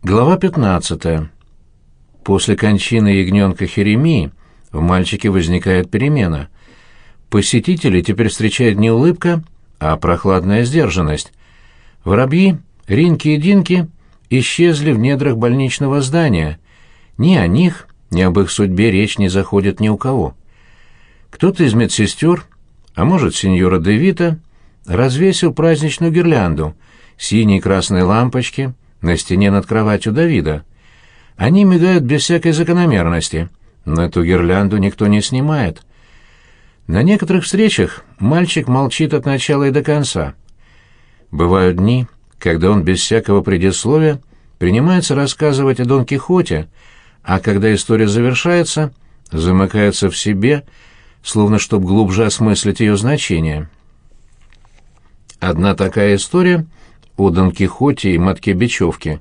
Глава 15. После кончины ягненка Херемии в мальчике возникает перемена. Посетителей теперь встречает не улыбка, а прохладная сдержанность. Воробьи, Ринки и Динки исчезли в недрах больничного здания. Ни о них, ни об их судьбе речь не заходит ни у кого. Кто-то из медсестер, а может, сеньора Девита, развесил праздничную гирлянду, синие и красные лампочки — на стене над кроватью Давида. Они мигают без всякой закономерности, но эту гирлянду никто не снимает. На некоторых встречах мальчик молчит от начала и до конца. Бывают дни, когда он без всякого предисловия принимается рассказывать о Дон Кихоте, а когда история завершается, замыкается в себе, словно чтоб глубже осмыслить ее значение. Одна такая история — о Дон Кихоте и матке бечевки.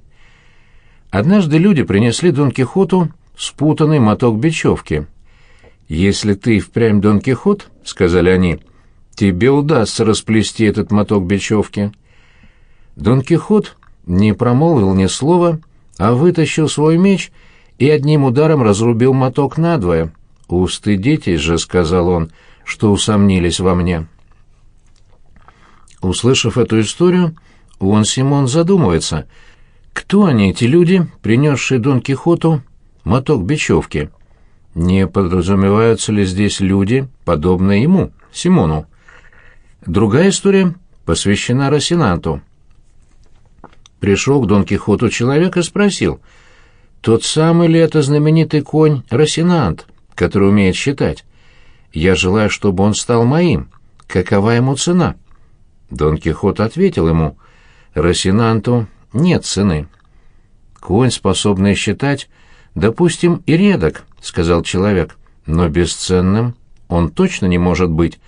Однажды люди принесли Дон Кихоту спутанный моток бечевки. «Если ты впрямь Дон Кихот, — сказали они, — тебе удастся расплести этот моток бечевки». Дон Кихот не промолвил ни слова, а вытащил свой меч и одним ударом разрубил моток надвое. «Устыдитесь же», — сказал он, — «что усомнились во мне». Услышав эту историю, он, Симон, задумывается, кто они, эти люди, принесшие Дон Кихоту моток бечевки? Не подразумеваются ли здесь люди, подобные ему, Симону? Другая история посвящена Росинанту. Пришел к Дон Кихоту человек и спросил, «Тот самый ли это знаменитый конь Росинант, который умеет считать? Я желаю, чтобы он стал моим. Какова ему цена?» Дон Кихот ответил ему, Росинанту нет цены. Конь, способный считать, допустим, и редок, — сказал человек, — но бесценным он точно не может быть.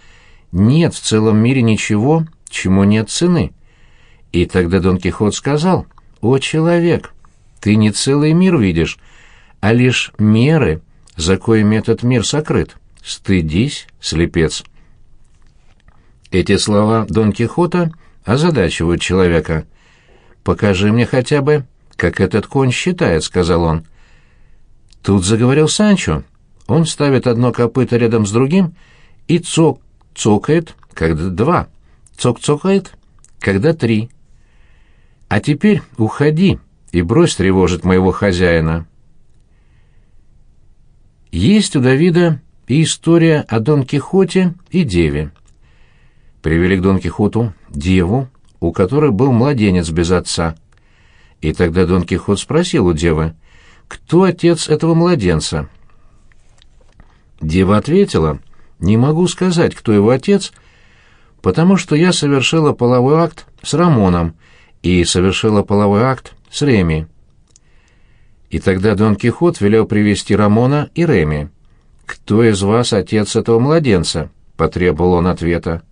Нет в целом мире ничего, чему нет цены. И тогда Дон Кихот сказал, «О, человек, ты не целый мир видишь, а лишь меры, за коими этот мир сокрыт. Стыдись, слепец». Эти слова Дон Кихота — озадачивают человека. «Покажи мне хотя бы, как этот конь считает», — сказал он. Тут заговорил Санчо. Он ставит одно копыто рядом с другим и цок цокает, когда два, цок-цокает, когда три. А теперь уходи и брось тревожить моего хозяина. Есть у Давида и история о Дон Кихоте и Деве. Привели к Дон Кихоту деву, у которой был младенец без отца. И тогда Дон Кихот спросил у девы, кто отец этого младенца. Дева ответила, не могу сказать, кто его отец, потому что я совершила половой акт с Рамоном и совершила половой акт с Реми. И тогда Дон Кихот велел привести Рамона и Реми. «Кто из вас отец этого младенца?» — потребовал он ответа.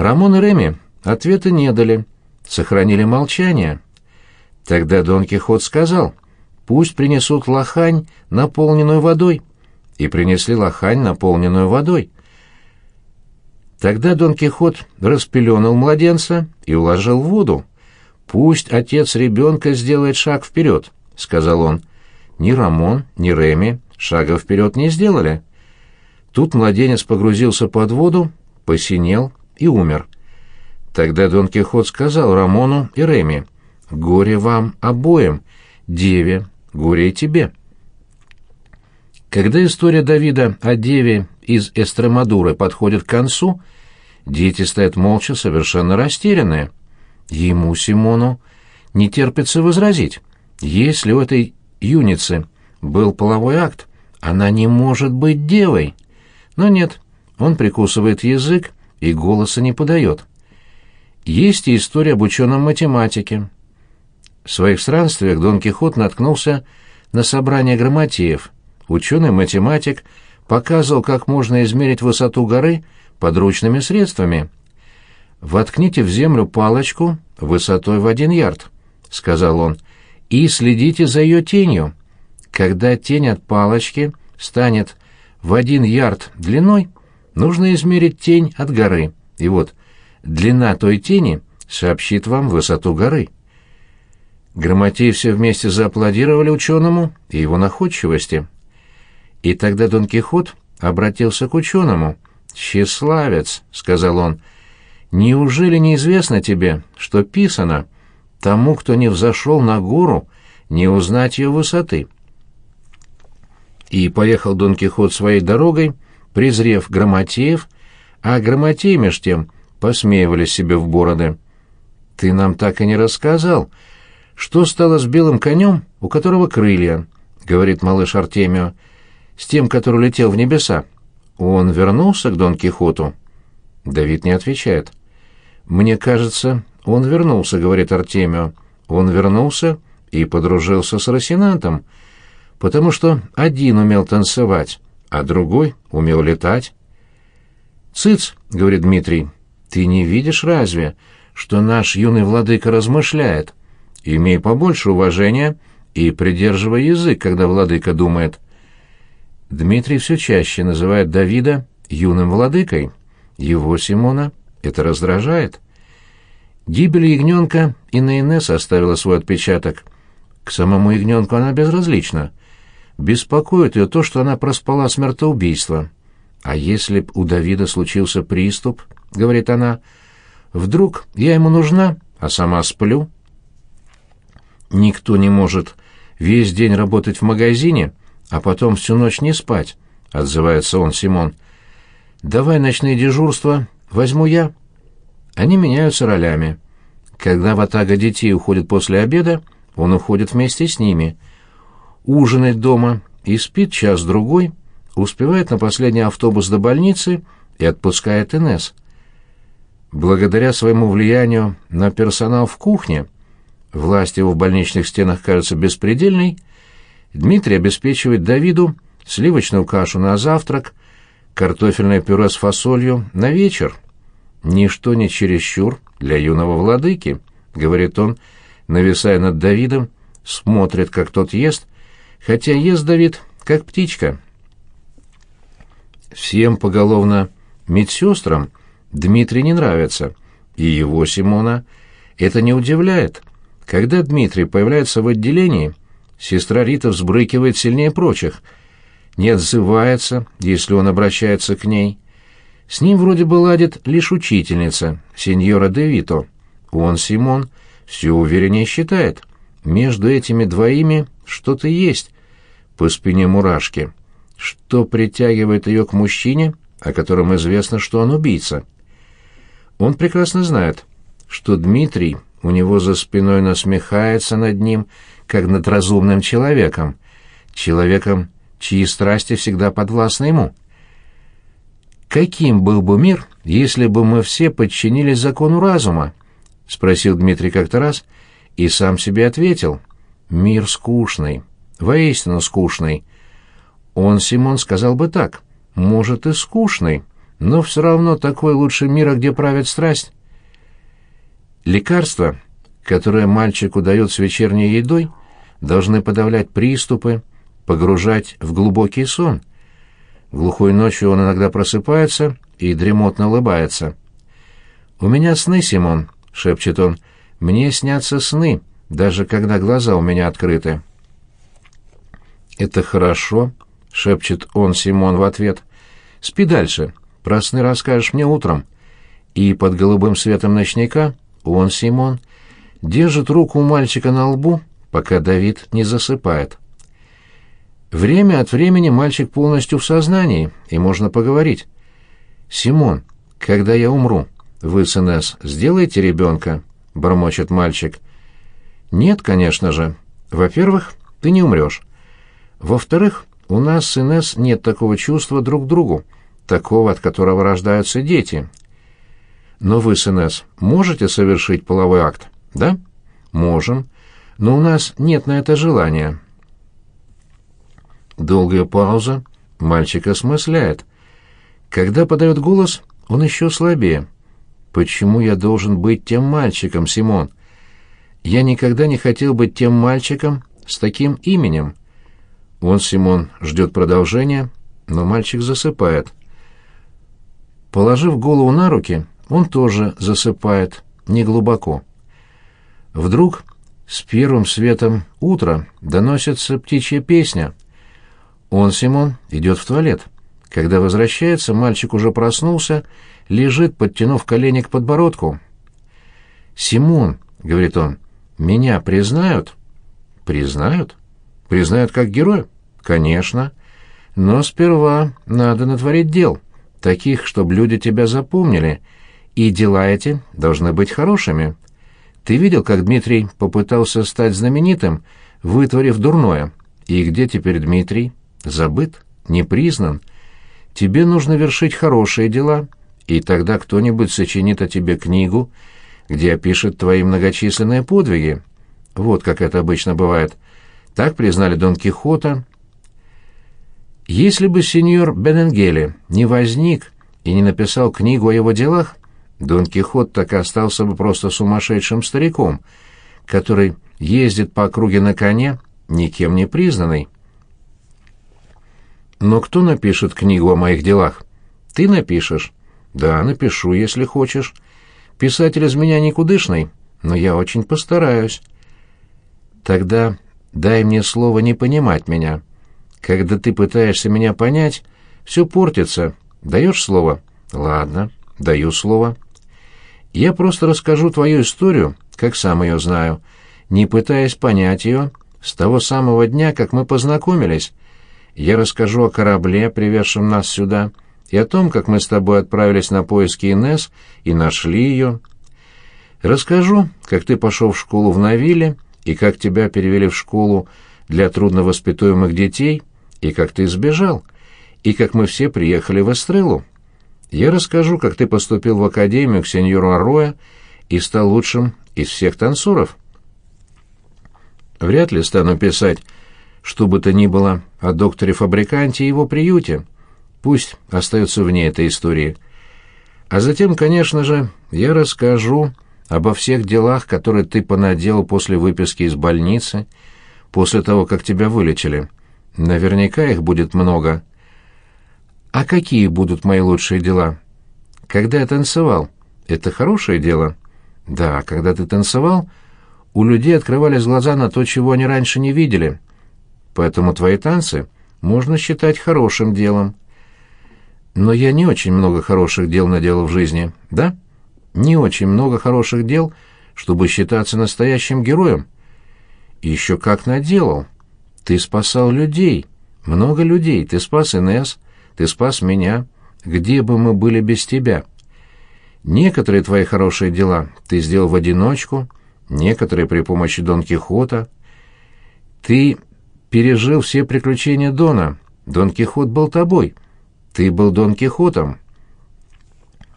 Рамон и Реми ответа не дали, сохранили молчание. Тогда Дон Кихот сказал, пусть принесут лохань, наполненную водой. И принесли лохань, наполненную водой. Тогда Дон Кихот распеленал младенца и уложил в воду. «Пусть отец ребенка сделает шаг вперед», — сказал он. Ни Рамон, ни Реми шага вперед не сделали. Тут младенец погрузился под воду, посинел и умер. Тогда Дон Кихот сказал Рамону и Реми, «Горе вам обоим, деве, горе и тебе». Когда история Давида о деве из Эстремадуры подходит к концу, дети стоят молча, совершенно растерянные. Ему, Симону, не терпится возразить. Если у этой юницы был половой акт, она не может быть девой. Но нет, он прикусывает язык и голоса не подает. Есть и история об ученом математике. В своих странствиях Дон Кихот наткнулся на собрание грамотеев. Ученый-математик показывал, как можно измерить высоту горы подручными средствами. «Воткните в землю палочку высотой в один ярд», — сказал он, — «и следите за ее тенью. Когда тень от палочки станет в один ярд длиной, нужно измерить тень от горы, и вот длина той тени сообщит вам высоту горы. Грамотеи все вместе зааплодировали ученому и его находчивости. И тогда Дон Кихот обратился к ученому. «Тщеславец», — сказал он, — «неужели неизвестно тебе, что писано, тому, кто не взошел на гору, не узнать ее высоты?» И поехал Дон Кихот своей дорогой, презрев грамотеев, а грамотеи меж тем посмеивались себе в бороды. «Ты нам так и не рассказал», — «Что стало с белым конем, у которого крылья?» — говорит малыш Артемио. «С тем, который летел в небеса. Он вернулся к Дон Кихоту?» Давид не отвечает. «Мне кажется, он вернулся», — говорит Артемио. «Он вернулся и подружился с Росинантом, потому что один умел танцевать, а другой умел летать». «Цыц», — говорит Дмитрий, — «ты не видишь разве, что наш юный владыка размышляет?» Имей побольше уважения и придерживай язык, когда владыка думает. Дмитрий все чаще называет Давида юным владыкой. Его, Симона, это раздражает. Гибель ягненка и на Инесс оставила свой отпечаток. К самому ягненку она безразлична. Беспокоит ее то, что она проспала смертоубийство. А если б у Давида случился приступ, — говорит она, — вдруг я ему нужна, а сама сплю — Никто не может весь день работать в магазине, а потом всю ночь не спать, — отзывается он, Симон. Давай ночные дежурства возьму я. Они меняются ролями. Когда ватага детей уходит после обеда, он уходит вместе с ними. Ужинать дома и спит час-другой, успевает на последний автобус до больницы и отпускает Инесс. Благодаря своему влиянию на персонал в кухне — власть его в больничных стенах кажется беспредельной, Дмитрий обеспечивает Давиду сливочную кашу на завтрак, картофельное пюре с фасолью на вечер. «Ничто не чересчур для юного владыки», — говорит он, нависая над Давидом, смотрит, как тот ест, хотя ест Давид, как птичка. Всем поголовно медсестрам Дмитрий не нравится, и его, Симона, это не удивляет. Когда Дмитрий появляется в отделении, сестра Рита взбрыкивает сильнее прочих, не отзывается, если он обращается к ней. С ним вроде бы ладит лишь учительница, сеньора де Вито. Он, Симон, все увереннее считает. Между этими двоими что-то есть. По спине мурашки. Что притягивает ее к мужчине, о котором известно, что он убийца? Он прекрасно знает, что Дмитрий у него за спиной насмехается над ним, как над разумным человеком, человеком, чьи страсти всегда подвластны ему. «Каким был бы мир, если бы мы все подчинились закону разума?» — спросил Дмитрий как-то раз и сам себе ответил. «Мир скучный, воистину скучный». Он, Симон, сказал бы так, «Может, и скучный, но все равно такой лучший мир, где правит страсть». Лекарства, которые мальчику дают с вечерней едой, должны подавлять приступы, погружать в глубокий сон. Глухой ночью он иногда просыпается и дремотно улыбается. «У меня сны, Симон», — шепчет он, — «мне снятся сны, даже когда глаза у меня открыты». «Это хорошо», — шепчет он Симон в ответ. «Спи дальше, про сны расскажешь мне утром». И под голубым светом ночника он, Симон, держит руку у мальчика на лбу, пока Давид не засыпает. Время от времени мальчик полностью в сознании, и можно поговорить. «Симон, когда я умру, вы с Инесс сделаете ребенка?» — бормочет мальчик. «Нет, конечно же. Во-первых, ты не умрешь. Во-вторых, у нас с Инесс нет такого чувства друг к другу, такого, от которого рождаются дети, но вы с Инесс можете совершить половой акт, да? Можем. Но у нас нет на это желания. Долгая пауза. Мальчик осмысляет. Когда подает голос, он еще слабее. Почему я должен быть тем мальчиком, Симон? Я никогда не хотел быть тем мальчиком с таким именем. Он, Симон, ждет продолжения, но мальчик засыпает. Положив голову на руки, он тоже засыпает, неглубоко. Вдруг С первым светом утра доносится птичья песня. Он, Симон, идет в туалет. Когда возвращается, мальчик уже проснулся, лежит, подтянув колени к подбородку. «Симон», — говорит он, — «меня признают?» «Признают? Признают как героя?» «Конечно. Но сперва надо натворить дел, таких, чтобы люди тебя запомнили, и дела эти должны быть хорошими. Ты видел, как Дмитрий попытался стать знаменитым, вытворив дурное? И где теперь Дмитрий? Забыт? Не признан?» Тебе нужно вершить хорошие дела, и тогда кто-нибудь сочинит о тебе книгу, где опишет твои многочисленные подвиги. Вот как это обычно бывает. Так признали Дон Кихота. Если бы сеньор Бененгели не возник и не написал книгу о его делах, Дон Кихот так и остался бы просто сумасшедшим стариком, который ездит по округе на коне, никем не признанный. Но кто напишет книгу о моих делах? Ты напишешь. Да, напишу, если хочешь. Писатель из меня никудышный, но я очень постараюсь. Тогда дай мне слово не понимать меня. Когда ты пытаешься меня понять, все портится. Даешь слово? Ладно, даю слово. Я просто расскажу твою историю, как сам ее знаю, не пытаясь понять ее, с того самого дня, как мы познакомились, я расскажу о корабле, привезшем нас сюда, и о том, как мы с тобой отправились на поиски Инес и нашли ее. Расскажу, как ты пошел в школу в Навиле, и как тебя перевели в школу для трудновоспитуемых детей, и как ты сбежал, и как мы все приехали в Эстрелу. Я расскажу, как ты поступил в академию к сеньору Ароя и стал лучшим из всех танцоров. Вряд ли стану писать что бы то ни было о докторе-фабриканте и его приюте. Пусть остается вне этой истории. А затем, конечно же, я расскажу обо всех делах, которые ты понаделал после выписки из больницы, после того, как тебя вылечили. Наверняка их будет много. А какие будут мои лучшие дела? Когда я танцевал, это хорошее дело? Да, когда ты танцевал, у людей открывались глаза на то, чего они раньше не видели — поэтому твои танцы можно считать хорошим делом. Но я не очень много хороших дел наделал в жизни, да? Не очень много хороших дел, чтобы считаться настоящим героем. Еще как наделал. Ты спасал людей, много людей. Ты спас Инесс, ты спас меня. Где бы мы были без тебя? Некоторые твои хорошие дела ты сделал в одиночку, некоторые при помощи Дон Кихота. Ты пережил все приключения Дона. Дон Кихот был тобой. Ты был Дон Кихотом.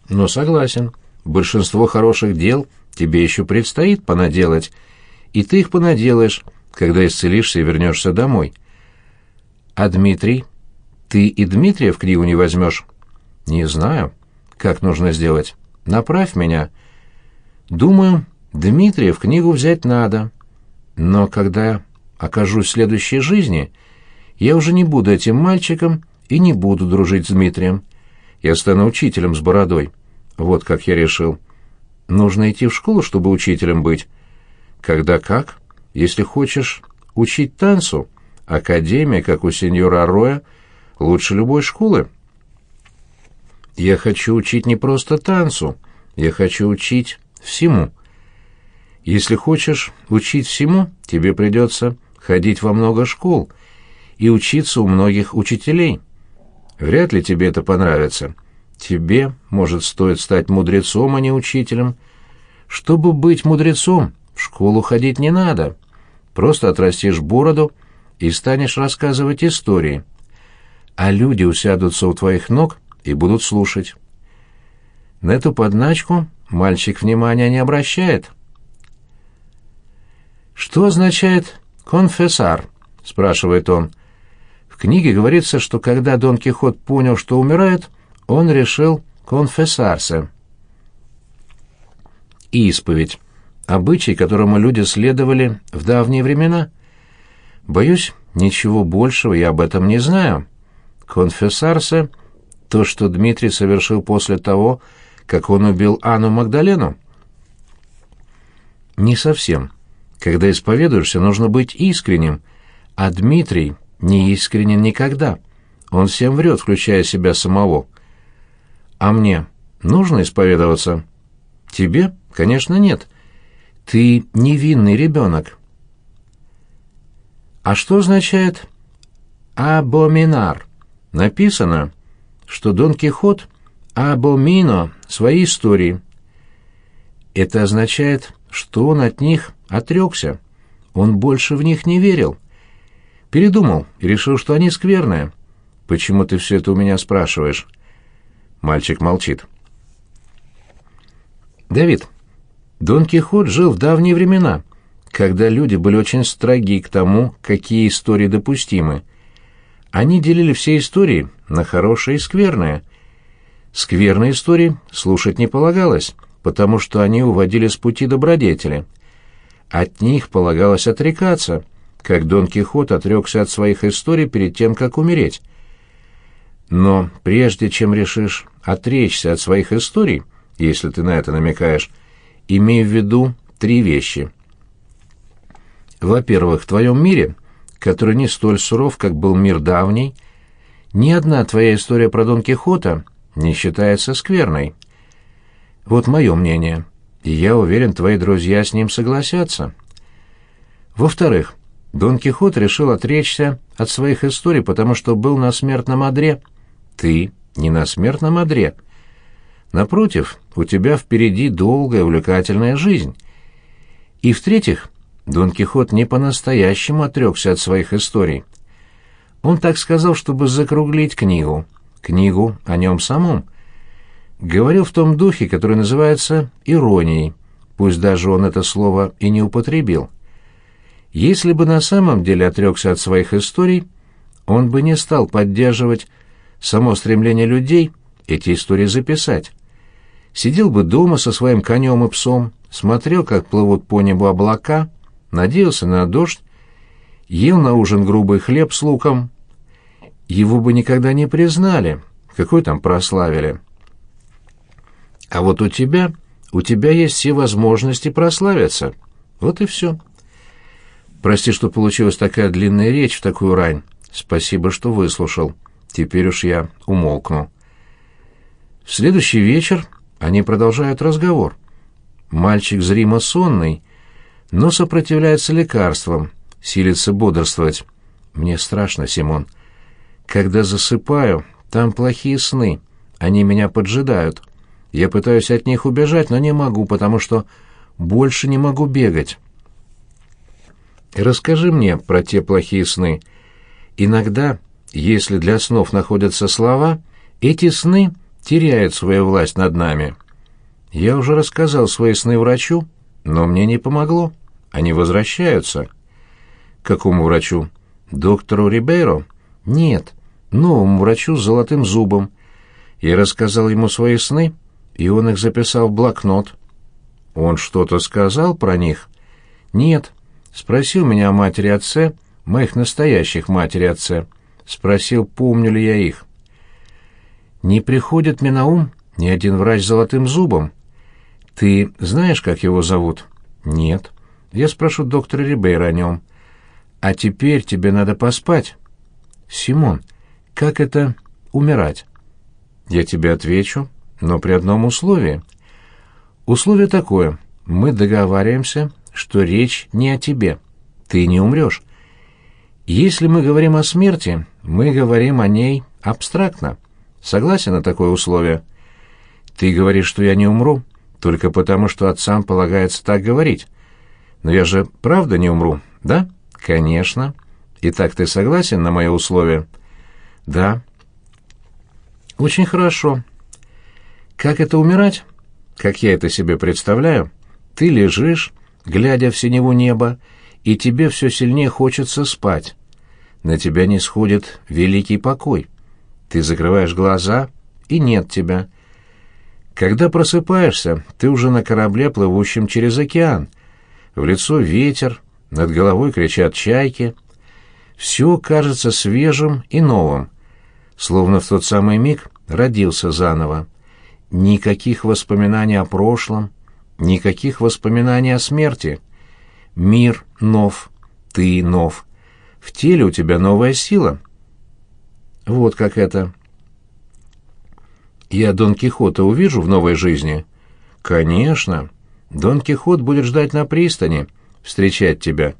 Но согласен, большинство хороших дел тебе еще предстоит понаделать, и ты их понаделаешь, когда исцелишься и вернешься домой. А Дмитрий? Ты и Дмитрия в книгу не возьмешь? Не знаю. Как нужно сделать? Направь меня. Думаю, Дмитрия в книгу взять надо. Но когда окажусь в следующей жизни, я уже не буду этим мальчиком и не буду дружить с Дмитрием. Я стану учителем с бородой. Вот как я решил. Нужно идти в школу, чтобы учителем быть. Когда как? Если хочешь учить танцу, академия, как у сеньора Роя, лучше любой школы. Я хочу учить не просто танцу, я хочу учить всему. Если хочешь учить всему, тебе придется ходить во много школ и учиться у многих учителей. Вряд ли тебе это понравится. Тебе, может, стоит стать мудрецом, а не учителем. Чтобы быть мудрецом, в школу ходить не надо. Просто отрастишь бороду и станешь рассказывать истории. А люди усядутся у твоих ног и будут слушать. На эту подначку мальчик внимания не обращает. Что означает «Конфессар?» — спрашивает он. Книге говорится, что когда Дон Кихот понял, что умирает, он решил конфессарсе. Исповедь. Обычай, которому люди следовали в давние времена. Боюсь, ничего большего я об этом не знаю. Конфессарсе — то, что Дмитрий совершил после того, как он убил Анну Магдалену? Не совсем. Когда исповедуешься, нужно быть искренним, а Дмитрий не искренен никогда. Он всем врет, включая себя самого. А мне нужно исповедоваться? Тебе? Конечно, нет. Ты невинный ребенок. А что означает «абоминар»? Написано, что Дон Кихот «абомино» свои истории. Это означает, что он от них отрекся. Он больше в них не верил. Передумал и решил, что они скверные. Почему ты все это у меня спрашиваешь? Мальчик молчит. Давид, Дон Кихот жил в давние времена, когда люди были очень строги к тому, какие истории допустимы. Они делили все истории на хорошие и скверные. Скверные истории слушать не полагалось, потому что они уводили с пути добродетели. От них полагалось отрекаться, как Дон Кихот отрекся от своих историй перед тем, как умереть. Но прежде чем решишь отречься от своих историй, если ты на это намекаешь, имей в виду три вещи. Во-первых, в твоем мире, который не столь суров, как был мир давний, ни одна твоя история про Дон Кихота не считается скверной. Вот мое мнение, и я уверен, твои друзья с ним согласятся. Во-вторых, Дон Кихот решил отречься от своих историй, потому что был на смертном одре. Ты не на смертном одре. Напротив, у тебя впереди долгая увлекательная жизнь. И в-третьих, Дон Кихот не по-настоящему отрекся от своих историй. Он так сказал, чтобы закруглить книгу, книгу о нем самом, говорил в том духе, который называется иронией, пусть даже он это слово и не употребил. Если бы на самом деле отрекся от своих историй, он бы не стал поддерживать само стремление людей эти истории записать. Сидел бы дома со своим конем и псом, смотрел, как плывут по небу облака, надеялся на дождь, ел на ужин грубый хлеб с луком. Его бы никогда не признали, какой там прославили. А вот у тебя, у тебя есть все возможности прославиться. Вот и все. Прости, что получилась такая длинная речь в такую рань. Спасибо, что выслушал. Теперь уж я умолкну. В следующий вечер они продолжают разговор. Мальчик зримо сонный, но сопротивляется лекарствам, силится бодрствовать. Мне страшно, Симон. Когда засыпаю, там плохие сны. Они меня поджидают. Я пытаюсь от них убежать, но не могу, потому что больше не могу бегать. Расскажи мне про те плохие сны. Иногда, если для снов находятся слова, эти сны теряют свою власть над нами. Я уже рассказал свои сны врачу, но мне не помогло. Они возвращаются. Какому врачу? Доктору Рибейро? Нет, новому врачу с золотым зубом. Я рассказал ему свои сны, и он их записал в блокнот. Он что-то сказал про них? Нет. Спросил меня о матери отце, моих настоящих матери отце. Спросил, помню ли я их. Не приходит мне на ум ни один врач с золотым зубом. Ты знаешь, как его зовут? Нет. Я спрошу доктора Рибейра о нем. А теперь тебе надо поспать. Симон, как это умирать? Я тебе отвечу но при одном условии. Условие такое. Мы договариваемся, что речь не о тебе. Ты не умрешь. Если мы говорим о смерти, мы говорим о ней абстрактно. Согласен на такое условие? Ты говоришь, что я не умру, только потому, что отцам полагается так говорить. Но я же правда не умру, да? Конечно. Итак, ты согласен на мое условие? Да. Очень хорошо. Как это умирать? Как я это себе представляю? Ты лежишь, глядя в синеву неба, и тебе все сильнее хочется спать. На тебя не сходит великий покой. Ты закрываешь глаза, и нет тебя. Когда просыпаешься, ты уже на корабле, плывущем через океан. В лицо ветер, над головой кричат чайки. Все кажется свежим и новым, словно в тот самый миг родился заново. Никаких воспоминаний о прошлом, никаких воспоминаний о смерти. Мир нов, ты нов. В теле у тебя новая сила. Вот как это. Я Дон Кихота увижу в новой жизни? Конечно. Дон Кихот будет ждать на пристани, встречать тебя.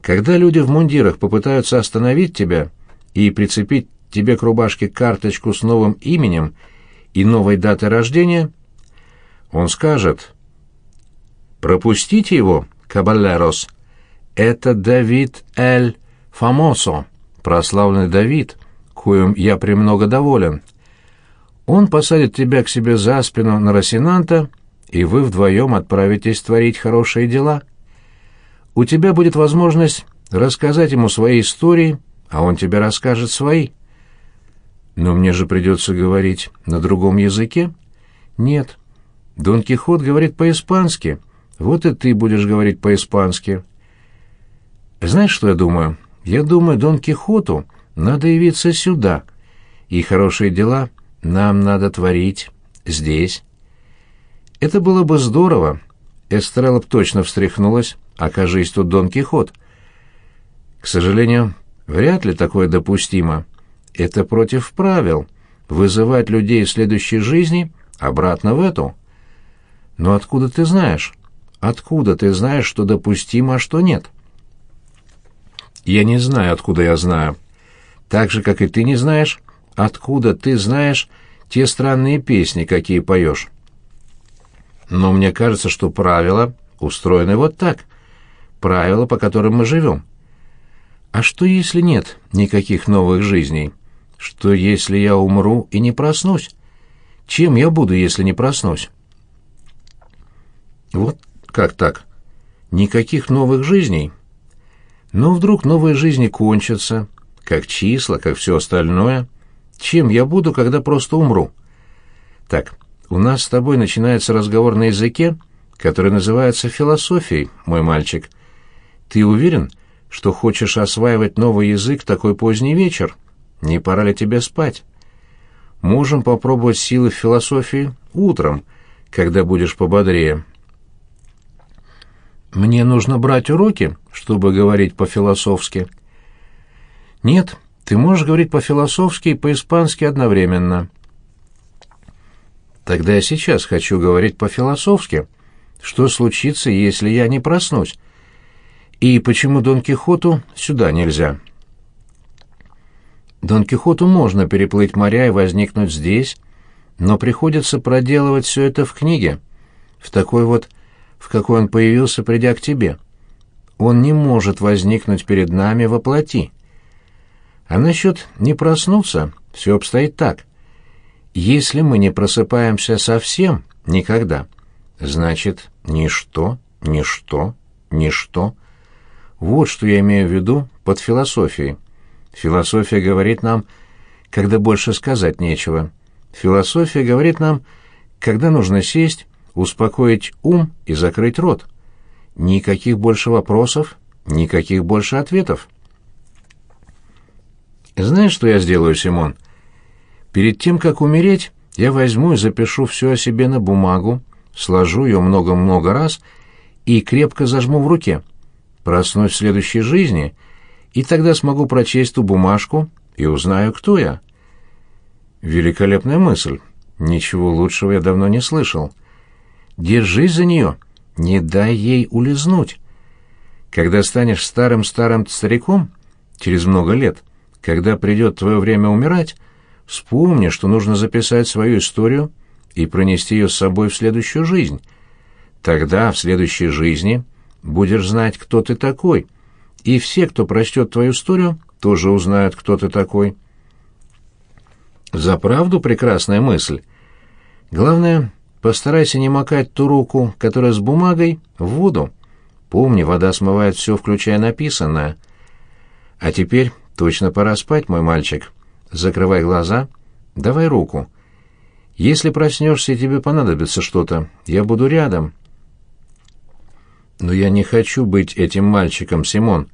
Когда люди в мундирах попытаются остановить тебя и прицепить тебе к рубашке карточку с новым именем и новой датой рождения, он скажет «Пропустите его, кабалерос. Это Давид Эль Фамосо, прославленный Давид, коим я премного доволен. Он посадит тебя к себе за спину на Росинанта, и вы вдвоем отправитесь творить хорошие дела. У тебя будет возможность рассказать ему свои истории, а он тебе расскажет свои. Но мне же придется говорить на другом языке? Нет. Дон Кихот говорит по-испански. Вот и ты будешь говорить по-испански. Знаешь, что я думаю? Я думаю, Дон Кихоту надо явиться сюда, и хорошие дела нам надо творить здесь. Это было бы здорово. Эстрелла б точно встряхнулась, окажись тут Дон Кихот. К сожалению, вряд ли такое допустимо. Это против правил — вызывать людей в следующей жизни обратно в эту. Но откуда ты знаешь? Откуда ты знаешь, что допустимо, а что нет? Я не знаю, откуда я знаю. Так же, как и ты не знаешь, откуда ты знаешь те странные песни, какие поешь. Но мне кажется, что правила устроены вот так. Правила, по которым мы живем. А что, если нет никаких новых жизней? Что, если я умру и не проснусь? Чем я буду, если не проснусь? Вот как так? Никаких новых жизней? Но вдруг новые жизни кончатся, как числа, как все остальное. Чем я буду, когда просто умру? Так, у нас с тобой начинается разговор на языке, который называется философией, мой мальчик. Ты уверен, что хочешь осваивать новый язык такой поздний вечер? Не пора ли тебе спать? Можем попробовать силы в философии утром, когда будешь пободрее. Мне нужно брать уроки, чтобы говорить по-философски. Нет, ты можешь говорить по-философски и по-испански одновременно. Тогда я сейчас хочу говорить по-философски. Что случится, если я не проснусь? И почему Дон Кихоту сюда нельзя? Дон Кихоту можно переплыть моря и возникнуть здесь, но приходится проделывать все это в книге, в такой вот в какой он появился, придя к тебе. Он не может возникнуть перед нами во плоти. А насчет «не проснуться» все обстоит так. Если мы не просыпаемся совсем, никогда, значит, ничто, ничто, ничто. Вот что я имею в виду под философией. Философия говорит нам, когда больше сказать нечего. Философия говорит нам, когда нужно сесть успокоить ум и закрыть рот. Никаких больше вопросов, никаких больше ответов. Знаешь, что я сделаю, Симон? Перед тем, как умереть, я возьму и запишу все о себе на бумагу, сложу ее много-много раз и крепко зажму в руке. Проснусь в следующей жизни, и тогда смогу прочесть ту бумажку и узнаю, кто я. Великолепная мысль. Ничего лучшего я давно не слышал. Держись за нее, не дай ей улизнуть. Когда станешь старым-старым стариком, через много лет, когда придет твое время умирать, вспомни, что нужно записать свою историю и пронести ее с собой в следующую жизнь. Тогда, в следующей жизни, будешь знать, кто ты такой, и все, кто прочтет твою историю, тоже узнают, кто ты такой. За правду прекрасная мысль. Главное, Постарайся не макать ту руку, которая с бумагой, в воду. Помни, вода смывает все, включая написанное. А теперь точно пора спать, мой мальчик. Закрывай глаза, давай руку. Если проснешься и тебе понадобится что-то, я буду рядом. Но я не хочу быть этим мальчиком, Симон.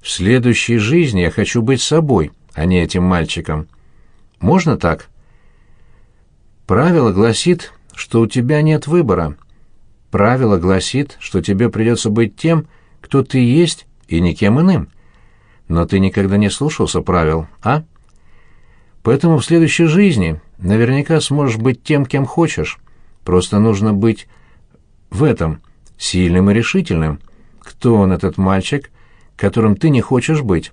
В следующей жизни я хочу быть собой, а не этим мальчиком. Можно так? Правило гласит, что у тебя нет выбора. Правило гласит, что тебе придется быть тем, кто ты есть, и никем иным. Но ты никогда не слушался правил, а? Поэтому в следующей жизни наверняка сможешь быть тем, кем хочешь. Просто нужно быть в этом сильным и решительным. Кто он, этот мальчик, которым ты не хочешь быть?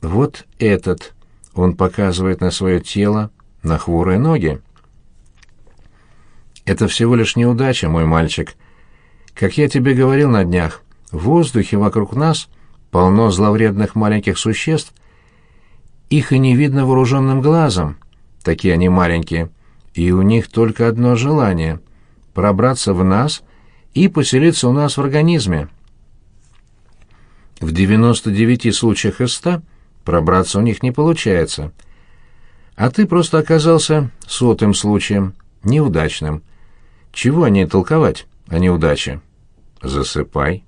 Вот этот. Он показывает на свое тело, на хворые ноги. Это всего лишь неудача, мой мальчик. Как я тебе говорил на днях, в воздухе вокруг нас полно зловредных маленьких существ. Их и не видно вооруженным глазом. Такие они маленькие. И у них только одно желание — пробраться в нас и поселиться у нас в организме. В 99 случаях из 100 пробраться у них не получается. А ты просто оказался сотым случаем, неудачным. Чего о ней толковать, о неудаче? Засыпай.